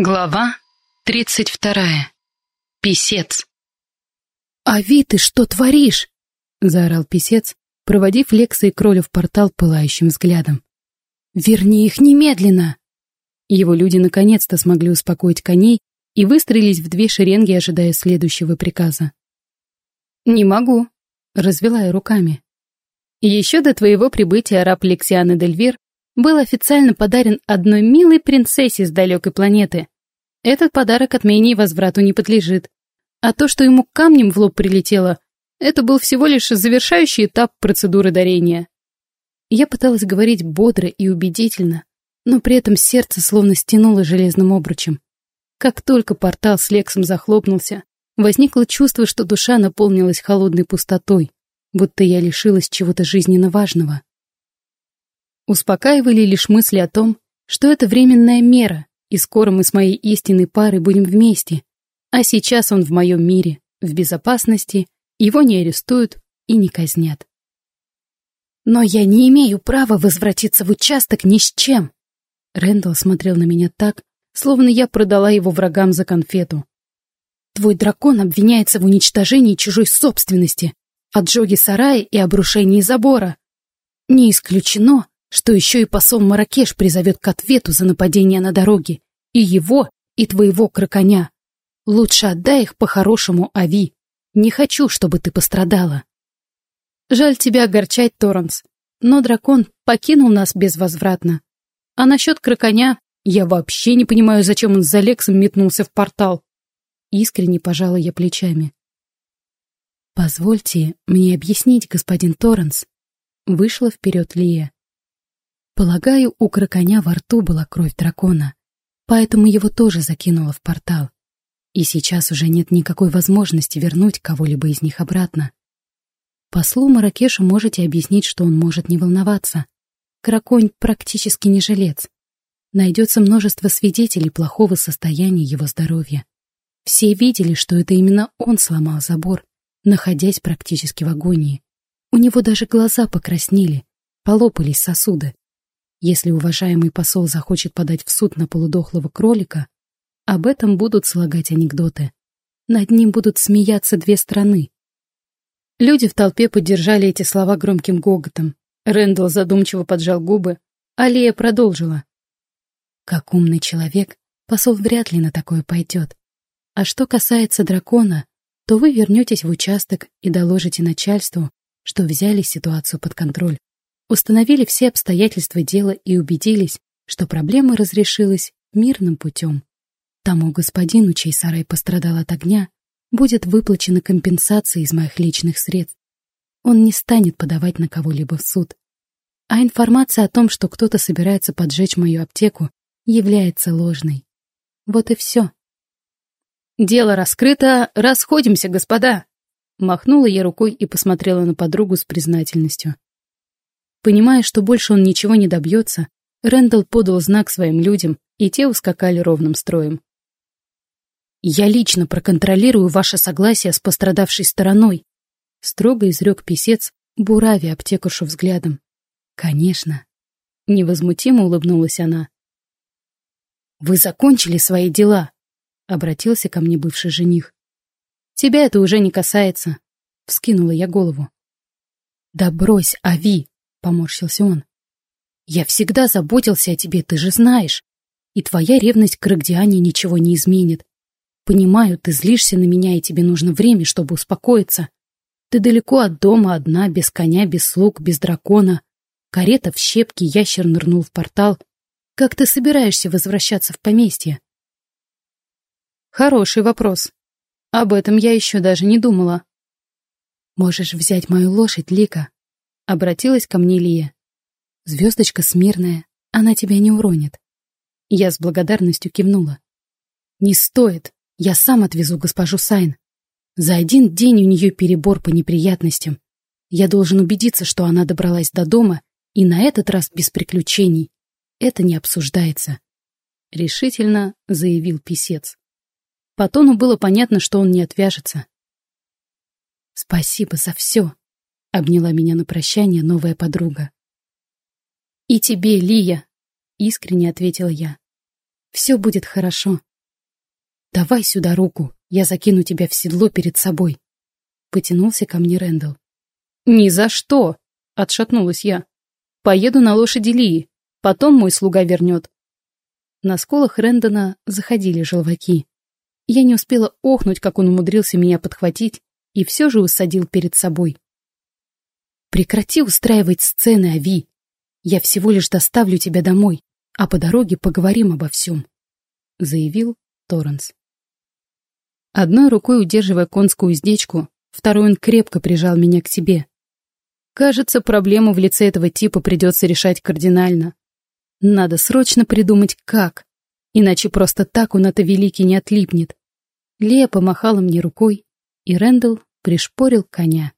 Глава тридцать вторая. Писец. «Ави, ты что творишь?» — заорал писец, проводив Лекса и Кроля в портал пылающим взглядом. «Верни их немедленно!» Его люди наконец-то смогли успокоить коней и выстроились в две шеренги, ожидая следующего приказа. «Не могу», — развела я руками. Еще до твоего прибытия раб Лексианы Дельвир был официально подарен одной милой принцессе с далекой планеты. Этот подарок отмене и возврату не подлежит. А то, что ему камнем в лоб прилетело, это был всего лишь завершающий этап процедуры дарения. Я пыталась говорить бодро и убедительно, но при этом сердце словно стянуло железным обручем. Как только портал с Лексом захлопнулся, возникло чувство, что душа наполнилась холодной пустотой, будто я лишилась чего-то жизненно важного. Успокаивали лишь мысли о том, что это временная мера, и скоро мы с моей истинной парой будем вместе, а сейчас он в моем мире, в безопасности, его не арестуют и не казнят. Но я не имею права возвратиться в участок ни с чем. Рэндалл смотрел на меня так, словно я продала его врагам за конфету. Твой дракон обвиняется в уничтожении чужой собственности, отжоге сарая и обрушении забора. Не исключено, что еще и посол Маракеш призовет к ответу за нападение на дороге. И его, и твоего кроконя. Лучше отдай их по-хорошему Ави. Не хочу, чтобы ты пострадала. Жаль тебя огорчать, Торренс, но дракон покинул нас безвозвратно. А насчет кроконя я вообще не понимаю, зачем он за Лексом метнулся в портал. Искренне пожала я плечами. «Позвольте мне объяснить, господин Торренс», — вышла вперед Лия. Полагаю, у кроконя во рту была кровь дракона, поэтому его тоже закинуло в портал. И сейчас уже нет никакой возможности вернуть кого-либо из них обратно. Послу Маракешу можете объяснить, что он может не волноваться. Краконь практически не жилец. Найдется множество свидетелей плохого состояния его здоровья. Все видели, что это именно он сломал забор, находясь практически в агонии. У него даже глаза покраснели, полопались сосуды. Если уважаемый посол захочет подать в суд на полудохлого кролика, об этом будут слагать анекдоты. Над ним будут смеяться две страны. Люди в толпе поддержали эти слова громким гоготом. Рэндалл задумчиво поджал губы, а продолжила. Как умный человек, посол вряд ли на такое пойдет. А что касается дракона, то вы вернетесь в участок и доложите начальству, что взяли ситуацию под контроль установили все обстоятельства дела и убедились, что проблема разрешилась мирным путем. Тому господину, чей сарай пострадал от огня, будет выплачена компенсация из моих личных средств. Он не станет подавать на кого-либо в суд. А информация о том, что кто-то собирается поджечь мою аптеку, является ложной. Вот и все. «Дело раскрыто, расходимся, господа!» Махнула я рукой и посмотрела на подругу с признательностью. Понимая, что больше он ничего не добьется, Рэндалл подал знак своим людям, и те ускакали ровным строем. «Я лично проконтролирую ваше согласие с пострадавшей стороной», строго изрек писец, буравя аптекаршу взглядом. «Конечно». Невозмутимо улыбнулась она. «Вы закончили свои дела», — обратился ко мне бывший жених. «Тебя это уже не касается», — вскинула я голову. «Да брось, Ави!» — поморщился он. «Я всегда заботился о тебе, ты же знаешь. И твоя ревность к Рогдиане ничего не изменит. Понимаю, ты злишься на меня, и тебе нужно время, чтобы успокоиться. Ты далеко от дома, одна, без коня, без слуг, без дракона. Карета в щепке, ящер нырнул в портал. Как ты собираешься возвращаться в поместье?» «Хороший вопрос. Об этом я еще даже не думала». «Можешь взять мою лошадь, Лика», Обратилась ко мне Лия. Звездочка смирная, она тебя не уронит. Я с благодарностью кивнула. Не стоит, я сам отвезу госпожу Сайн. За один день у нее перебор по неприятностям. Я должен убедиться, что она добралась до дома, и на этот раз без приключений. Это не обсуждается. Решительно заявил писец. По тону было понятно, что он не отвяжется. «Спасибо за все», — обняла меня на прощание новая подруга. «И тебе, Лия!» — искренне ответила я. «Все будет хорошо. Давай сюда руку, я закину тебя в седло перед собой. Потянулся ко мне Рэндалл. Ни за что! Отшатнулась я. Поеду на лошади Лии. Потом мой слуга вернет. На сколах Рэндона заходили желваки. Я не успела охнуть, как он умудрился меня подхватить, и все же усадил перед собой. «Прекрати устраивать сцены, Ави. Я всего лишь доставлю тебя домой, а по дороге поговорим обо всем», — заявил Торренс. Одной рукой удерживая конскую уздечку, второй он крепко прижал меня к себе. Кажется, проблему в лице этого типа придется решать кардинально. Надо срочно придумать, как, иначе просто так он от великий не отлипнет. Лея помахала мне рукой, и Рэндалл пришпорил коня.